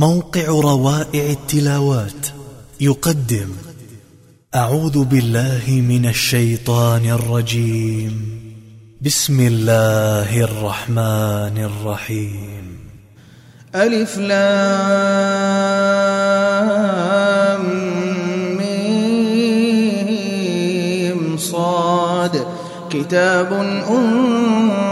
موقع روائع التلاوات. يقدم أعوذ بالله من الشيطان الرجيم. بسم الله الرحمن الرحيم. ألف لام ميم صاد. كتاب أنزل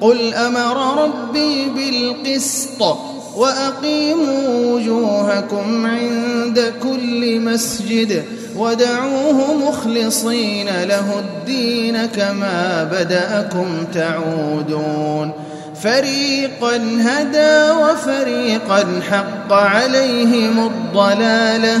قل أمر ربي بالقسط وأقيموا وجوهكم عند كل مسجد ودعوه مخلصين له الدين كما بدأكم تعودون. فريقا هدى وفريقا حق عليهم الضلالة.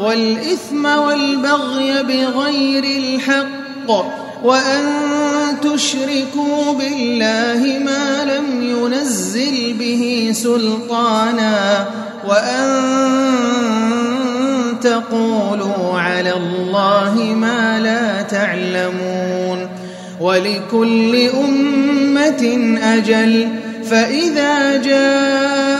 والإثم والبغي بغير الحق وأن تشركوا بالله ما لم ينزل به سلطانا وأن تقولوا على الله ما لا تعلمون ولكل أمة أجل فإذا جاء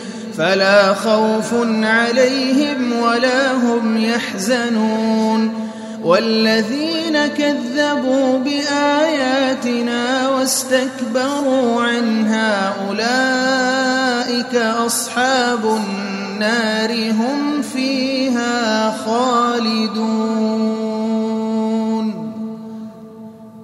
فلا خوف عليهم ولا هم يحزنون والذين كذبوا بآياتنا واستكبروا عنها أولئك أصحاب النار هم فيها خالدون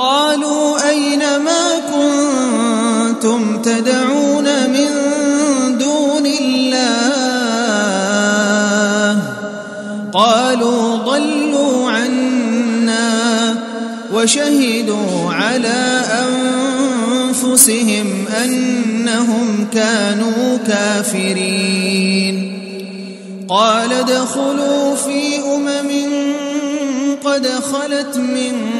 قالوا أين ما كنتم تدعون من دون الله؟ قالوا ضلوا عنا وشهدوا على أنفسهم أنهم كانوا كافرين. قال ادخلوا في أمم قد خلت من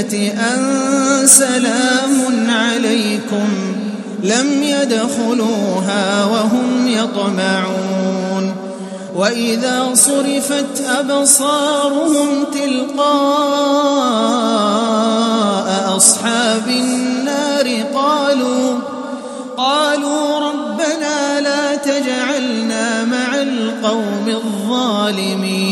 أن سلام عليكم لم يدخلوها وهم يطمعون وإذا صرفت أبصارهم تلقاء أصحاب النار قالوا قالوا ربنا لا تجعلنا مع القوم الظالمين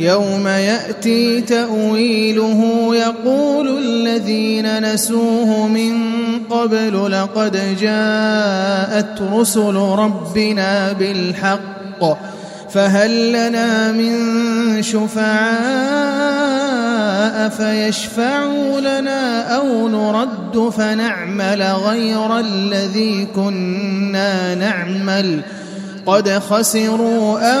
يوم يأتي تأويله يقول الذين نسوه من قبل لقد جاءت رسل ربنا بالحق فهل لنا من شفعاء فيشفعوا لنا أو نرد فنعمل غير الذي كنا نعمل قد خسروا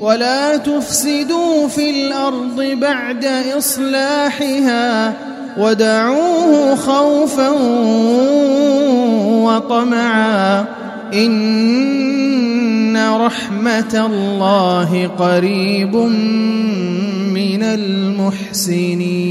ولا تفسدوا في الأرض بعد إصلاحها ودعوه خوفا وطمعا إن رحمة الله قريب من المحسنين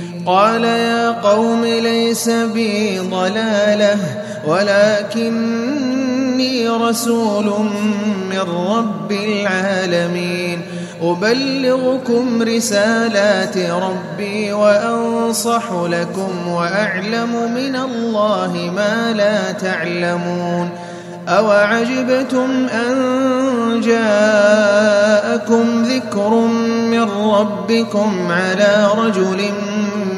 قال يا قوم ليس بي ضلالة ولكني رسول من رب العالمين. أبلغكم رسالات ربي وأنصح لكم وأعلم من الله ما لا تعلمون. أوعجبتم أن جاءكم ذكر من ربكم على رجل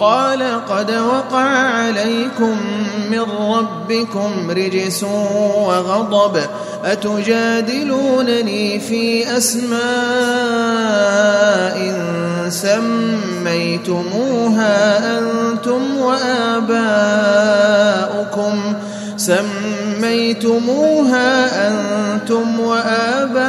قال قد وقع عليكم من ربكم رجس وغضب أتجادلونني في أسماء سميتموها أنتم وآباؤكم سميتموها أنتم وآباؤكم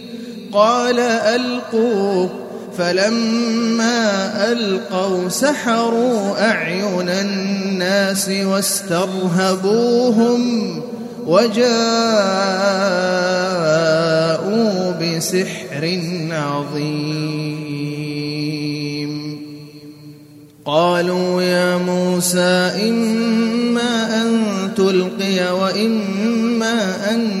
قال ألقوا فلما ألقوا سحروا أعين الناس واسترهبوهم وجاءوا بسحر عظيم. قالوا يا موسى إما أن تلقي وإما أن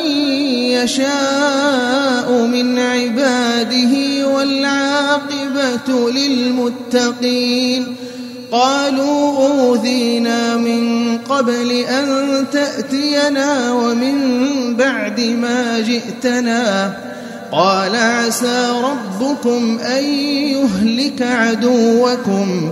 يشاء من عباده والعاقبة للمتقين. قالوا أوذينا من قبل أن تأتينا ومن بعد ما جئتنا. قال عسى ربكم أن يهلك عدوكم.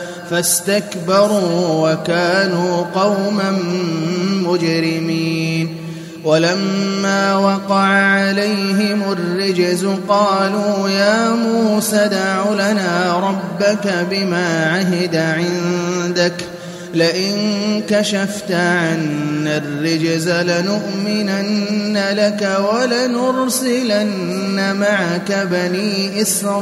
فاستكبروا وكانوا قوما مجرمين. ولما وقع عليهم الرجز قالوا يا موسى دع لنا ربك بما عهد عندك. لئن كشفت عنا الرجز لنؤمنن لك ولنرسلن معك بني إسرائيل.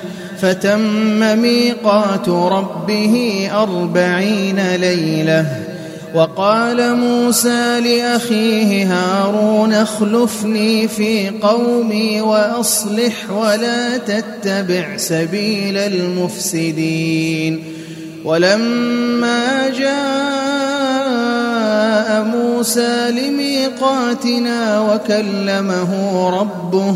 فتم ميقات ربه أربعين ليلة وقال موسى لأخيه هارون اخلفني في قومي وأصلح ولا تتبع سبيل المفسدين ولما جاء موسى لميقاتنا وكلمه ربه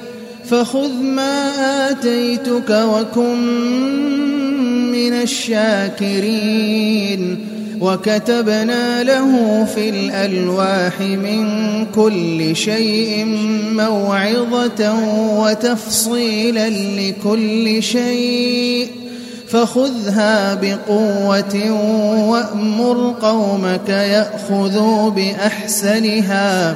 فخذ ما آتيتك وكن من الشاكرين. وكتبنا له في الألواح من كل شيء موعظة وتفصيلا لكل شيء. فخذها بقوة وأمر قومك يأخذوا بأحسنها.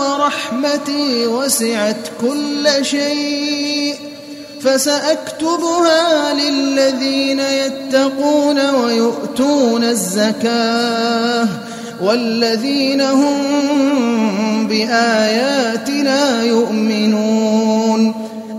ورحمتي وسعت كل شيء فسأكتبها للذين يتقون ويؤتون الزكاة والذين هم بآياتنا يؤمنون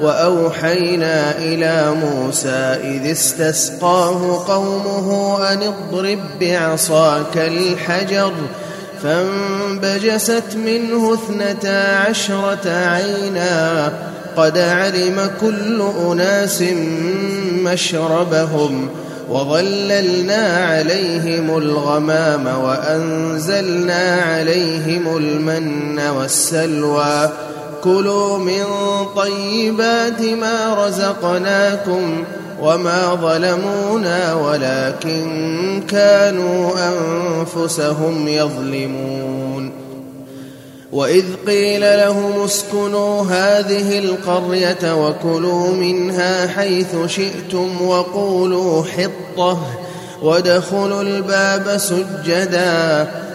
وأوحينا إلى موسى إذ استسقاه قومه أن اضرب بعصاك الحجر فانبجست منه اثنتا عشرة عينا قد علم كل أناس مشربهم وظللنا عليهم الغمام وأنزلنا عليهم المن والسلوى كلوا من طيبات ما رزقناكم وما ظلمونا ولكن كانوا أنفسهم يظلمون. وإذ قيل لهم اسكنوا هذه القرية وكلوا منها حيث شئتم وقولوا حطة وادخلوا الباب سجدا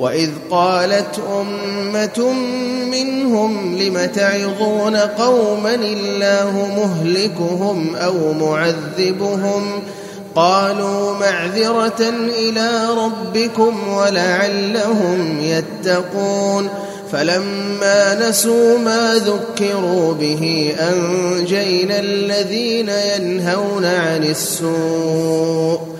وإذ قالت أمة منهم لم تعظون قوما الله مهلكهم أو معذبهم قالوا معذرة إلى ربكم ولعلهم يتقون فلما نسوا ما ذكروا به أنجينا الذين ينهون عن السوء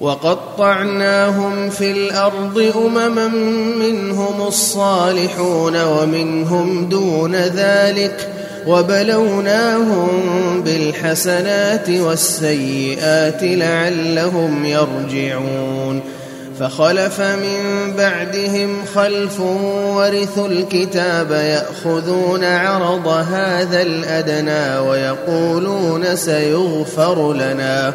وقطعناهم في الأرض أمما منهم الصالحون ومنهم دون ذلك وبلوناهم بالحسنات والسيئات لعلهم يرجعون فخلف من بعدهم خلف ورثوا الكتاب يأخذون عرض هذا الأدنى ويقولون سيغفر لنا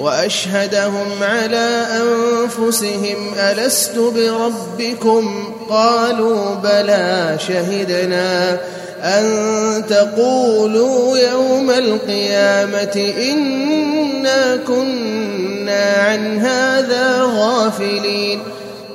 وأشهدهم على أنفسهم ألست بربكم؟ قالوا بلى شهدنا أن تقولوا يوم القيامة إنا كنا عن هذا غافلين.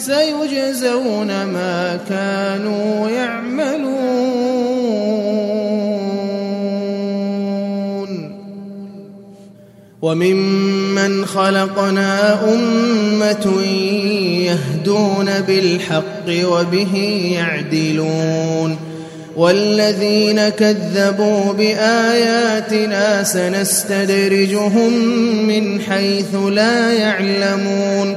سيجزون ما كانوا يعملون. وممن خلقنا أمة يهدون بالحق وبه يعدلون. والذين كذبوا بآياتنا سنستدرجهم من حيث لا يعلمون.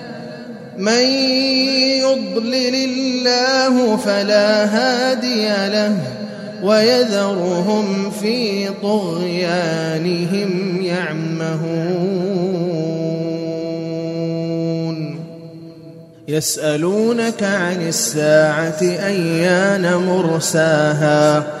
من يضلل الله فلا هادي له ويذرهم في طغيانهم يعمهون. يسألونك عن الساعة أيان مرساها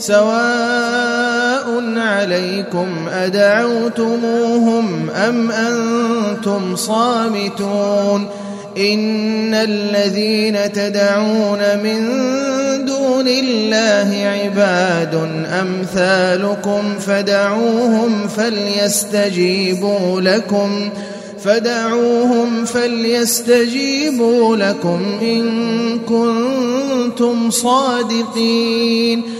سواء عليكم أدعوتموهم أم أنتم صامتون إن الذين تدعون من دون الله عباد أمثالكم فدعوهم فليستجيبوا لكم فدعوهم فليستجيبوا لكم إن كنتم صادقين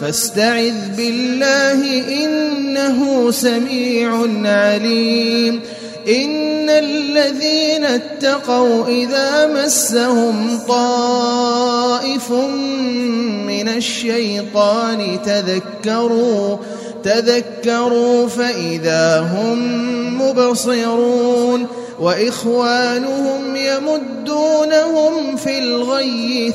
فاستعذ بالله إنه سميع عليم. إن الذين اتقوا إذا مسهم طائف من الشيطان تذكروا تذكروا فإذا هم مبصرون. وإخوانهم يمدونهم في الغي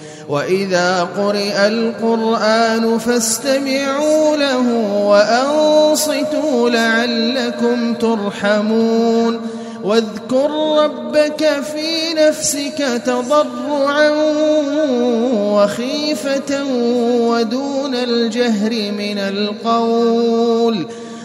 وإذا قرئ القرآن فاستمعوا له وأنصتوا لعلكم ترحمون واذكر ربك في نفسك تضرعا وخيفة ودون الجهر من القول